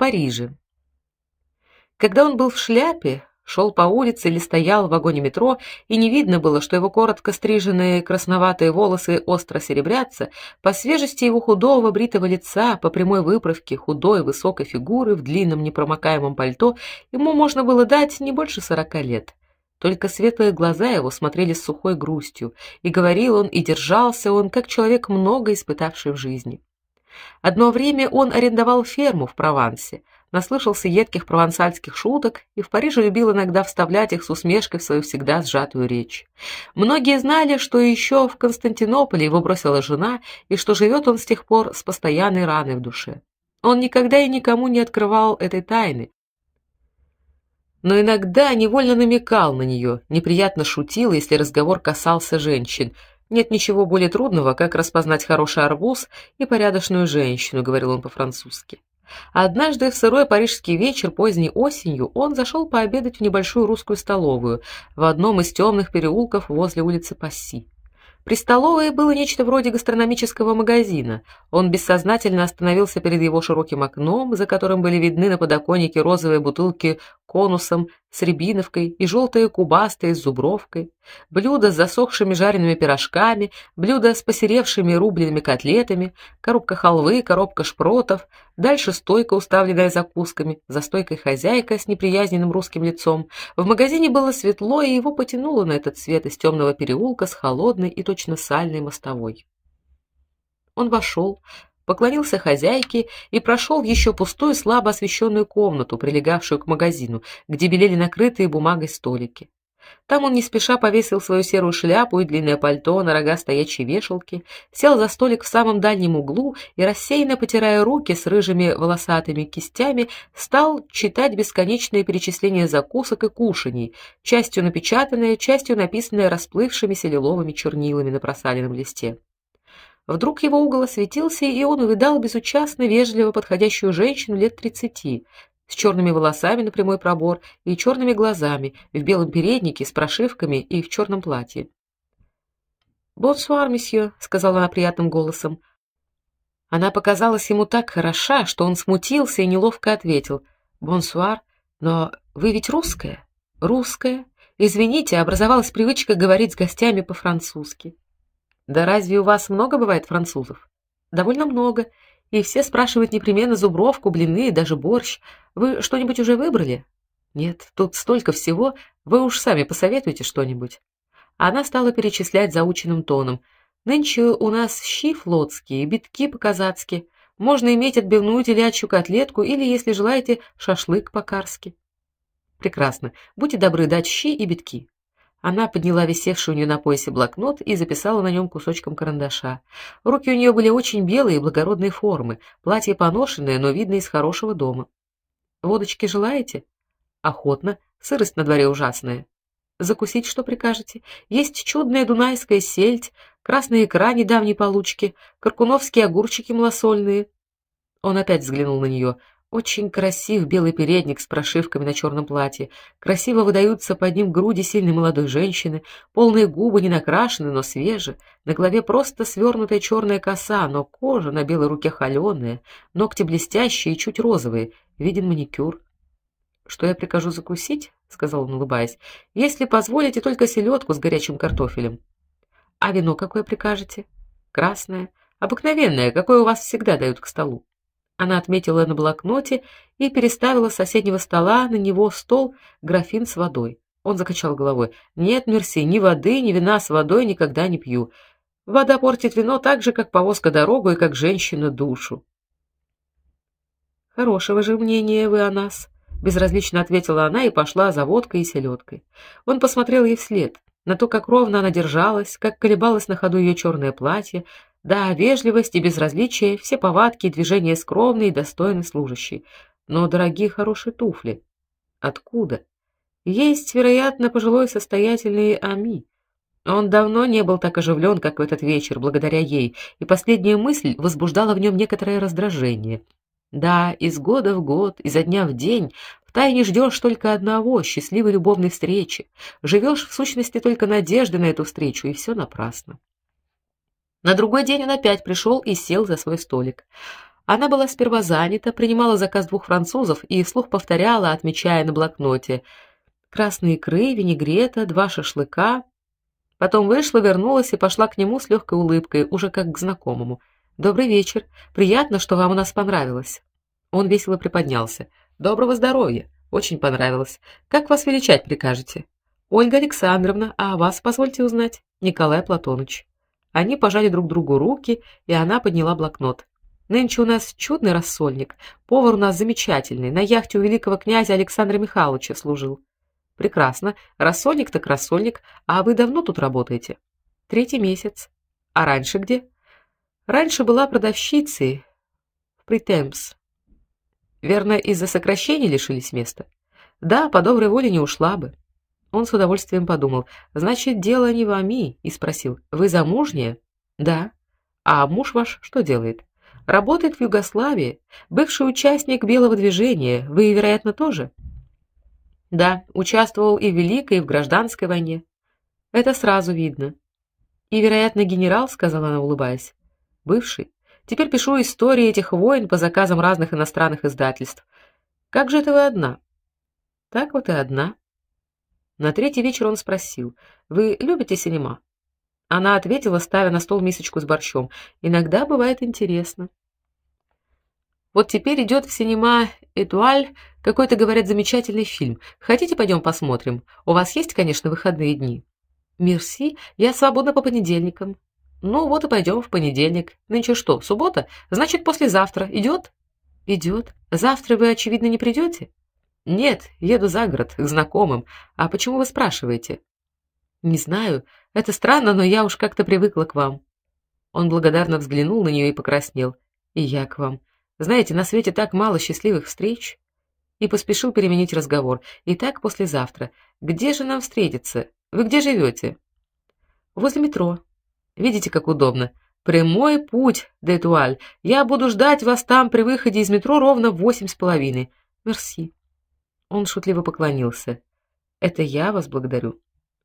Париже. Когда он был в шляпе, шел по улице или стоял в вагоне метро, и не видно было, что его коротко стриженные красноватые волосы остро серебрятся, по свежести его худого бритого лица, по прямой выправке худой высокой фигуры в длинном непромокаемом пальто, ему можно было дать не больше сорока лет. Только светлые глаза его смотрели с сухой грустью, и говорил он и держался он как человек много испытавший в жизни. Одно время он арендовал ферму в Провансе, наслышался едких провансальских шуток и в Париже любил иногда вставлять их с усмешкой в свою всегда сжатую речь. Многие знали, что еще в Константинополе его бросила жена и что живет он с тех пор с постоянной раной в душе. Он никогда и никому не открывал этой тайны, но иногда невольно намекал на нее, неприятно шутил, если разговор касался женщин. Нет ничего более трудного, как распознать хороший арбуз и порядочную женщину, говорил он по-французски. Однажды в сырой парижский вечер поздней осенью он зашел пообедать в небольшую русскую столовую в одном из темных переулков возле улицы Пасси. При столовой было нечто вроде гастрономического магазина. Он бессознательно остановился перед его широким окном, за которым были видны на подоконнике розовые бутылки конусом с рябиновкой и желтые кубастые с зубровкой, блюда с засохшими жареными пирожками, блюда с посеревшими рубленными котлетами, коробка халвы, коробка шпротов, дальше стойка, уставленная закусками, за стойкой хозяйка с неприязненным русским лицом. В магазине было светло, и его потянуло на этот свет из темного переулка с холодной и точно сальной мостовой. Он вошел, поклонился хозяйке и прошел в еще пустую слабо освещенную комнату, прилегавшую к магазину, где белели накрытые бумагой столики. Там он не спеша повесил свою серую шляпу и длинное пальто на рога стоячей вешалки, сел за столик в самом дальнем углу и рассеянно потирая руки с рыжими волосатыми кистями, стал читать бесконечные перечисления закусок и кушаний, частью напечатанные, частью написанные расплывшимися лиловыми чернилами на просаленном листе. Вдруг его угол осветился, и он увидал безучастно вежливо подходящую женщину лет тридцати, с черными волосами на прямой пробор и черными глазами, в белом переднике с прошивками и в черном платье. "Бонсуар, месье", сказала она приятным голосом. Она показалась ему так хороша, что он смутился и неловко ответил: "Бонсуар, но вы ведь русская?" "Русская. Извините, образовалась привычка говорить с гостями по-французски". Да разве у вас много бывает французов? Довольно много, и все спрашивают непременно зубровку, блины и даже борщ. Вы что-нибудь уже выбрали? Нет, тут столько всего, вы уж сами посоветуйте что-нибудь. Она стала перечислять заученным тоном. Нынче у нас щи флотские, битки по-казацки. Можно иметь отбивную телячью котлетку или, если желаете, шашлык по-карски. Прекрасно. Будьте добры дать щи и битки. Она подняла висевший у нее на поясе блокнот и записала на нем кусочком карандаша. Руки у нее были очень белые и благородной формы, платье поношенное, но видно из хорошего дома. Водочки желаете? Охотно. Сырость на дворе ужасная. Закусить что прикажете? Есть чудная дунайская сельдь, красная икра недавней получки, каркуновские огурчики малосольные. Он опять взглянул на нее. Очень красив белый передник с прошивками на черном платье. Красиво выдаются под ним груди сильной молодой женщины, полные губы не накрашены, но свежи, на голове просто свернутая черная коса, но кожа на белой руке холеная, ногти блестящие и чуть розовые, виден маникюр. Что я прикажу закусить? сказал он, улыбаясь. Если позволите, только селедку с горячим картофелем. А вино какое прикажете? Красное, обыкновенное, какое у вас всегда дают к столу. Она отметила на блокноте и переставила с соседнего стола на него стол графин с водой. Он закачал головой. Нет, мерси, ни воды, ни вина с водой никогда не пью. Вода портит вино так же, как повозка дорогу и как женщина душу. Хорошего же мнения вы о нас, безразлично ответила она и пошла за водкой и селедкой. Он посмотрел ей вслед, на то, как ровно она держалась, как колебалось на ходу ее черное платье, да, вежливость и безразличие, все повадки и движения скромные и достойны служащей. Но дорогие хорошие туфли. Откуда? Есть, вероятно, пожилой состоятельный Ами. Он давно не был так оживлен, как в этот вечер, благодаря ей, и последняя мысль возбуждала в нем некоторое раздражение. Да, из года в год, изо дня в день втайне ждешь только одного счастливой любовной встречи. Живешь в сущности только надеждой на эту встречу, и все напрасно. На другой день он опять пришел и сел за свой столик. Она была сперва занята, принимала заказ двух французов и вслух повторяла, отмечая на блокноте: красные икры, винегрета, два шашлыка. Потом вышла, вернулась и пошла к нему с легкой улыбкой, уже как к знакомому. Добрый вечер. Приятно, что вам у нас понравилось. Он весело приподнялся. Доброго здоровья. Очень понравилось. Как вас величать прикажете? Ольга Александровна, а вас позвольте узнать? Николай Платонович. Они пожали друг другу руки, и она подняла блокнот. Нынче у нас чудный рассольник. Повар у нас замечательный, на яхте у великого князя Александра Михайловича служил. Прекрасно. Рассольник так рассольник. А вы давно тут работаете? Третий месяц. А раньше где? Раньше была продавщицей в Притемпс. Верно, из-за сокращения лишились места. Да, по доброй воле не ушла бы. Он с удовольствием подумал. Значит, дело не вами, и спросил: "Вы замужняя?" "Да". "А муж ваш что делает?" "Работает в Югославии, бывший участник белого движения. Вы, вероятно, тоже?" "Да, участвовал и в Великой, и в гражданской войне." "Это сразу видно." "И, вероятно, генерал", сказала она, улыбаясь. "Бывший. Теперь пишу истории этих войн по заказам разных иностранных издательств. Как же это вы одна? Так вот и одна. На третий вечер он спросил: "Вы любите синема?" Она ответила, ставя на стол мисочку с борщом: "Иногда бывает интересно". Вот теперь идет в синема Этуаль какой-то, говорят, замечательный фильм. Хотите, пойдем посмотрим? У вас есть, конечно, выходные дни. Мерси, я свободна по понедельникам. Ну вот и пойдем в понедельник. Нынче что, суббота? Значит, послезавтра. Идет? Идет. Завтра вы очевидно не придете?» Нет, еду за город к знакомым. А почему вы спрашиваете? Не знаю. Это странно, но я уж как-то привыкла к вам. Он благодарно взглянул на нее и покраснел. И я к вам. Знаете, на свете так мало счастливых встреч. И поспешил переменить разговор. Итак, послезавтра. Где же нам встретиться? Вы где живете?» Возле метро. Видите, как удобно. Прямой путь, Детуаль. Я буду ждать вас там при выходе из метро ровно в восемь с половиной. Мерси. Он шутливо поклонился. Это я вас благодарю.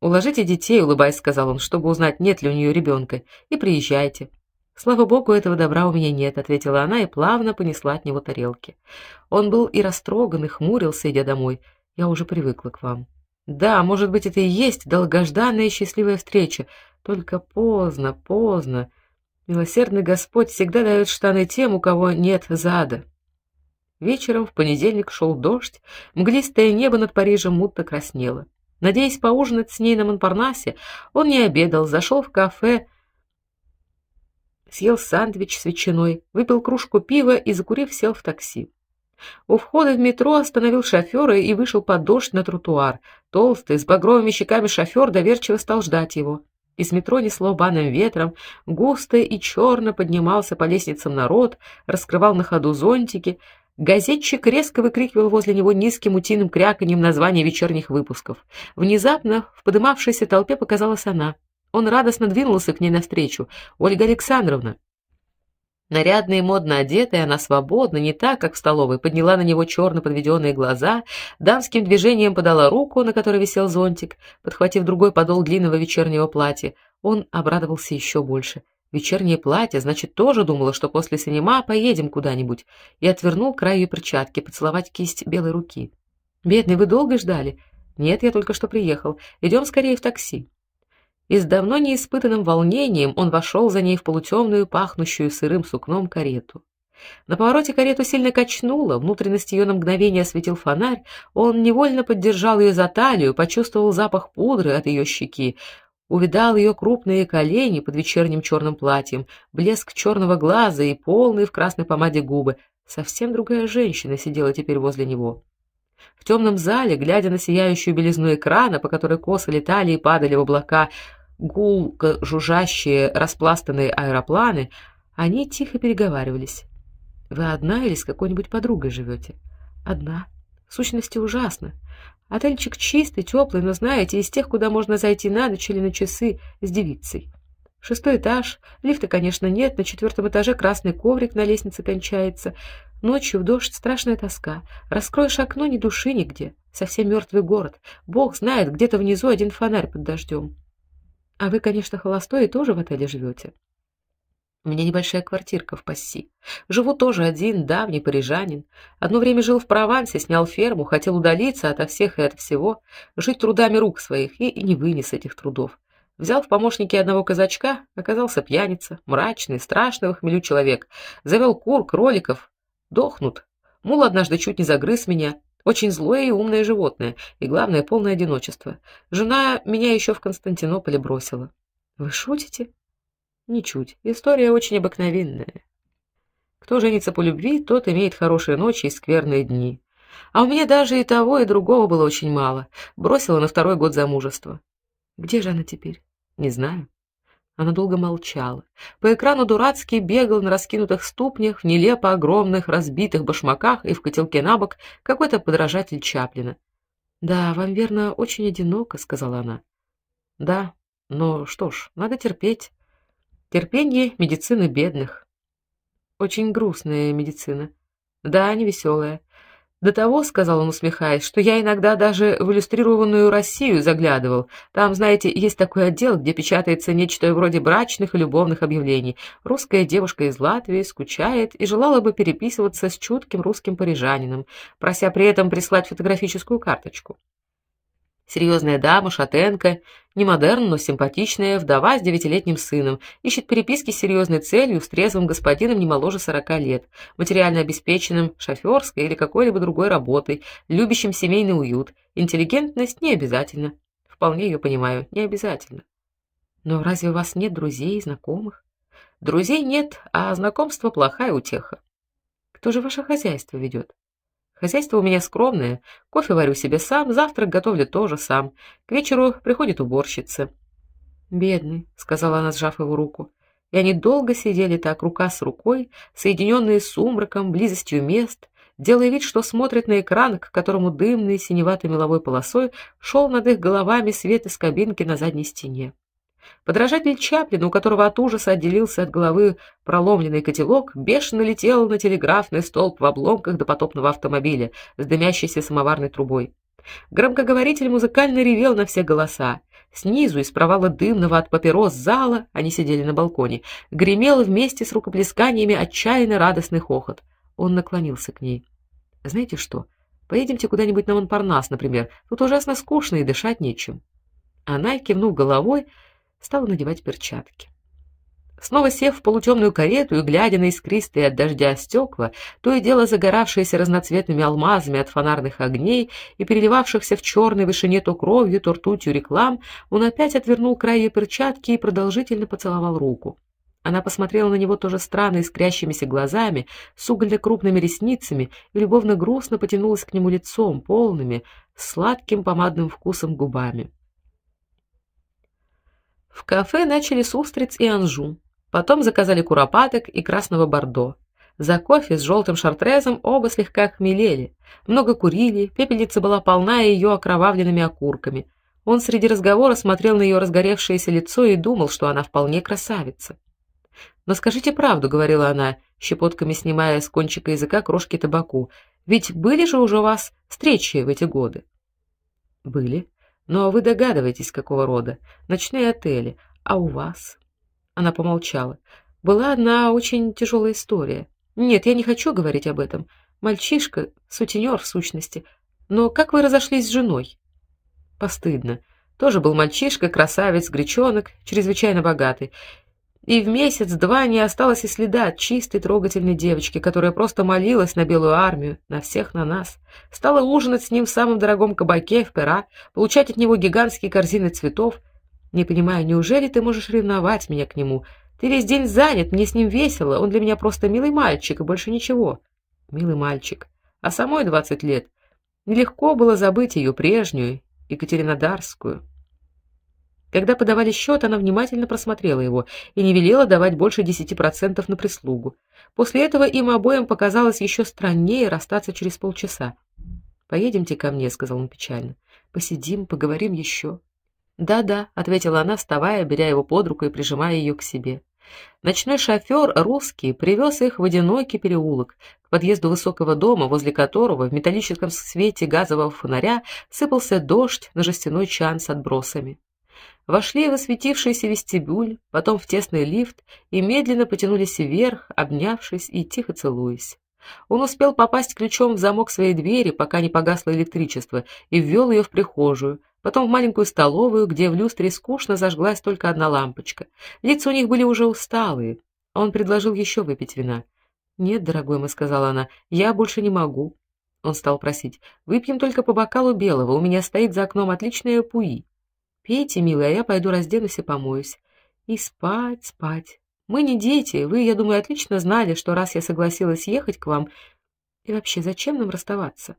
Уложите детей, улыбаясь, сказал он, чтобы узнать, нет ли у нее ребенка, и приезжайте. Слава богу, этого добра у меня нет, ответила она и плавно понесла от него тарелки. Он был и растроган, и хмурился, идя домой. Я уже привыкла к вам. Да, может быть, это и есть долгожданная счастливая встреча, только поздно, поздно. Милосердный Господь всегда дает штаны тем, у кого нет зада. Вечером в понедельник шел дождь, мглистое небо над Парижем мутно краснело. Надеясь поужинать с ней на Монпарнасе, он не обедал, зашел в кафе, съел сэндвич с ветчиной, выпил кружку пива и, закурив, сел в такси. У входа в метро остановил шофера и вышел под дождь на тротуар. Толстый, с багровыми щеками шофер доверчиво стал ждать его. Из метро несло банным ветром, густо и черно поднимался по лестницам народ, раскрывал на ходу зонтики. Газетчик резко выкрикивал возле него низким утиным кряканьем названия вечерних выпусков. Внезапно в подымавшейся толпе показалась она. Он радостно двинулся к ней навстречу. Ольга Александровна. Нарядная и модно одетая, она свободно, не так, как в столовой, подняла на него черно подведенные глаза, дамским движением подала руку, на которой висел зонтик, подхватив другой подол длинного вечернего платья. Он обрадовался еще больше. Вечернее платье, значит, тоже думала, что после синема поедем куда-нибудь, и отвернул край ее перчатки поцеловать кисть белой руки. Бедный, вы долго ждали? Нет, я только что приехал. Идем скорее в такси и с давно неиспытанным волнением он вошел за ней в полутемную, пахнущую сырым сукном карету. На повороте карету сильно качнуло, внутренность ее на мгновение осветил фонарь, он невольно поддержал ее за талию, почувствовал запах пудры от ее щеки, увидал ее крупные колени под вечерним черным платьем, блеск черного глаза и полные в красной помаде губы. Совсем другая женщина сидела теперь возле него. В темном зале, глядя на сияющую белизну экрана, по которой косо летали и падали в облака гулко жужжащие распластанные аэропланы, они тихо переговаривались. Вы одна или с какой-нибудь подругой живете?» Одна. В сущности ужасно. Отельчик чистый, теплый, но знаете, из тех, куда можно зайти на ночь или на часы с девицей. Шестой этаж. Лифта, конечно, нет, на четвертом этаже красный коврик на лестнице кончается. Ночью в дождь страшная тоска. Раскроешь окно, ни души нигде. Совсем мертвый город. Бог знает, где-то внизу один фонарь под дождем. А вы, конечно, холостой и тоже в отеле живете?» У меня небольшая квартирка в Пасси. Живу тоже один, давний парижанин. Одно время жил в Провансе, снял ферму, хотел удалиться ото всех и от всего, жить трудами рук своих и, и не вынес этих трудов. Взял в помощники одного казачка, оказался пьяница, мрачный, страшный в хмелю человек. Завел кур, кроликов. Дохнут. Мул однажды чуть не загрыз меня. Очень злое и умное животное, и главное полное одиночество. Жена меня еще в Константинополе бросила. Вы шутите? Ничуть. История очень обыкновенная. Кто женится по любви, тот имеет хорошие ночи и скверные дни. А у меня даже и того, и другого было очень мало. Бросила на второй год замужества. Где же она теперь? Не знаю. Она долго молчала. По экрану дурацкий бегал на раскинутых ступнях, в нелепо огромных разбитых башмаках и в котелке на бок какой-то подражатель Чаплина. "Да, вам верно очень одиноко", сказала она. "Да, но что ж, надо терпеть. Терпение медицины бедных. Очень грустная медицина. Да, не веселая. До того, сказал он, усмехаясь, что я иногда даже в иллюстрированную Россию заглядывал. Там, знаете, есть такой отдел, где печатается нечто вроде брачных и любовных объявлений. Русская девушка из Латвии скучает и желала бы переписываться с чутким русским парижанином, прося при этом прислать фотографическую карточку. Серьезная дама, шатенка, не модерн, но симпатичная, вдова с девятилетним сыном, ищет переписки с серьезной целью с трезвым господином не моложе сорока лет, материально обеспеченным, шофёрской или какой-либо другой работой, любящим семейный уют. Интеллигентность не обязательно. Вполне ее понимаю, не обязательно. Но разве у вас нет друзей, знакомых? Друзей нет, а знакомство плохая утеха. Кто же ваше хозяйство ведет? Хозяйство у меня скромное. Кофе варю себе сам, завтрак готовлю тоже сам. К вечеру приходит уборщица. Бедный, сказала она, сжав его руку. И они долго сидели так, рука с рукой, соединенные сумраком, близостью мест, делая вид, что смотрят на экран, к которому дымной синеватой меловой полосой шел над их головами свет из кабинки на задней стене. Подражатель Чаплина, у которого от ужаса отделился от головы проломленный котелок, бешено летел на телеграфный столб в обломках допотопного автомобиля с дымящейся самоварной трубой. Громкоговоритель музыкально ревел на все голоса. Снизу из провала дымного от папирос зала, они сидели на балконе, гремел вместе с рукоплесканиями отчаянно радостный хохот. Он наклонился к ней. Знаете что? Поедемте куда-нибудь на Монпарнас, например. Тут ужасно скучно и дышать нечем. Она, кивнув головой, стала надевать перчатки. Снова сев в полутемную карету и глядя на искристые от дождя стекла, то и дело загоравшиеся разноцветными алмазами от фонарных огней и переливавшихся в черной вышине то кровью, то ртутью реклам, он опять отвернул край ее перчатки и продолжительно поцеловал руку. Она посмотрела на него тоже странно искрящимися глазами, с угольно-крупными ресницами и любовно грустно потянулась к нему лицом, полными, сладким помадным вкусом губами. В кафе начали с устриц и анжу. Потом заказали куропаток и красного бордо. За кофе с желтым шартрезом оба слегка хмелели. Много курили, пепельница была полна ее окровавленными окурками. Он среди разговора смотрел на ее разгоревшееся лицо и думал, что она вполне красавица. "Но скажите правду", говорила она, щепотками снимая с кончика языка крошки табаку. "Ведь были же уже у вас встречи в эти годы?" "Были. Но вы догадываетесь, какого рода? Ночные отели. А у вас? Она помолчала. Была одна очень тяжелая история. Нет, я не хочу говорить об этом. Мальчишка, сутенер в сущности. Но как вы разошлись с женой? Постыдно. Тоже был мальчишка, красавец, гречонок, чрезвычайно богатый и в месяц-два не осталось и следа от чистой трогательной девочки, которая просто молилась на белую армию, на всех на нас. Стала ужинать с ним в самом дорогом кабаке в Пера, получать от него гигантские корзины цветов. Не понимаю, неужели ты можешь ревновать меня к нему? Ты весь день занят, мне с ним весело, он для меня просто милый мальчик и больше ничего. Милый мальчик. А самой двадцать лет. Нелегко было забыть ее прежнюю, Екатеринодарскую. Когда подавали счет, она внимательно просмотрела его и не велела давать больше 10% на прислугу. После этого им обоим показалось еще страннее расстаться через полчаса. Поедемте ко мне, сказал он печально. Посидим, поговорим еще». Да-да, ответила она, вставая, беря его под руку и прижимая ее к себе. Ночной шофер, русский, привез их в одинокий переулок, к подъезду высокого дома, возле которого в металлическом свете газового фонаря сыпался дождь на жестяной чан с отбросами. Вошли в осветившийся вестибюль, потом в тесный лифт и медленно потянулись вверх, обнявшись и тихо целуясь. Он успел попасть ключом в замок своей двери, пока не погасло электричество, и ввел ее в прихожую, потом в маленькую столовую, где в люстре скучно зажглась только одна лампочка. Лица у них были уже усталые. Он предложил еще выпить вина. "Нет, дорогой мой", сказала она. "Я больше не могу". Он стал просить: "Выпьем только по бокалу белого. У меня стоит за окном отличное пуи. Пейте, милая, я пойду разденусь и помоюсь. И спать, спать. Мы не дети. Вы, я думаю, отлично знали, что раз я согласилась ехать к вам, и вообще, зачем нам расставаться?"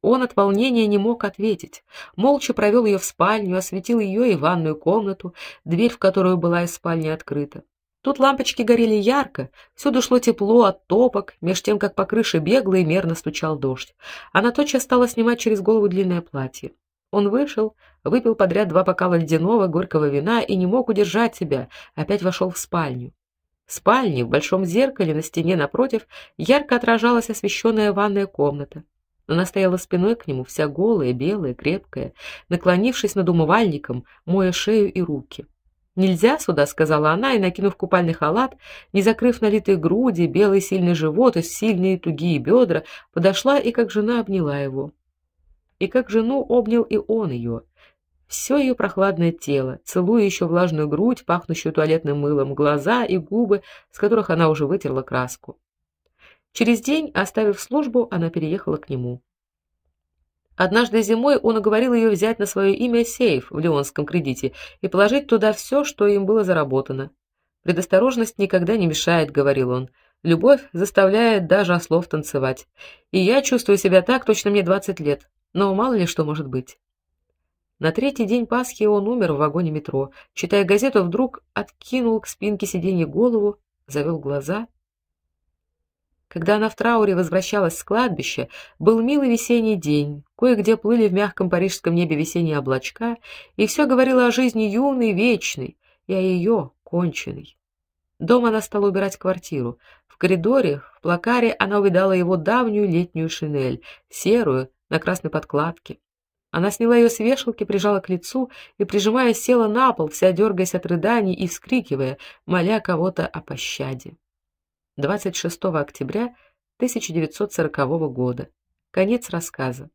Он от волнения не мог ответить. Молча провел ее в спальню, осветил ее и ванную комнату, дверь в которую была из спальни открыта. Тут лампочки горели ярко, всюду шло тепло от топок, меж тем как по крыше бегло и мерно стучал дождь. Она тотчас стала снимать через голову длинное платье. Он вышел, выпил подряд два бокала ледяного горького вина и не мог удержать себя, опять вошел в спальню. В спальне, в большом зеркале на стене напротив, ярко отражалась освещенная ванная комната. Она стояла спиной к нему, вся голая, белая, крепкая, наклонившись над умывальником, моя шею и руки. "Нельзя сюда", сказала она и накинув купальный халат, не закрыв налитые груди, белый сильный живот и сильные тугие бедра, подошла и как жена обняла его. И как жену обнял и он ее. Все ее прохладное тело, целуя еще влажную грудь, пахнущую туалетным мылом, глаза и губы, с которых она уже вытерла краску. Через день, оставив службу, она переехала к нему. Однажды зимой он уговорил ее взять на свое имя сейф в Леонском кредите и положить туда все, что им было заработано. Предосторожность никогда не мешает, говорил он. Любовь заставляет даже ослов танцевать. И я чувствую себя так, точно мне двадцать лет. Но мало ли что может быть. На третий день Пасхи он умер в вагоне метро. Читая газету, вдруг откинул к спинке сиденья голову, завел глаза когда она в трауре возвращалась с кладбища, был милый весенний день. Кое-где плыли в мягком парижском небе весенние облачка, и все говорило о жизни юной, вечной, и о ее конченной. Дома она стала убирать квартиру. В коридоре, в плакаре она увидала его давнюю летнюю шинель, серую, на красной подкладке. Она сняла ее с вешалки, прижала к лицу и, прижимаясь, села на пол, вся дергаясь от рыданий и вскрикивая, моля кого-то о пощаде. 26 октября 1940 года. Конец рассказа.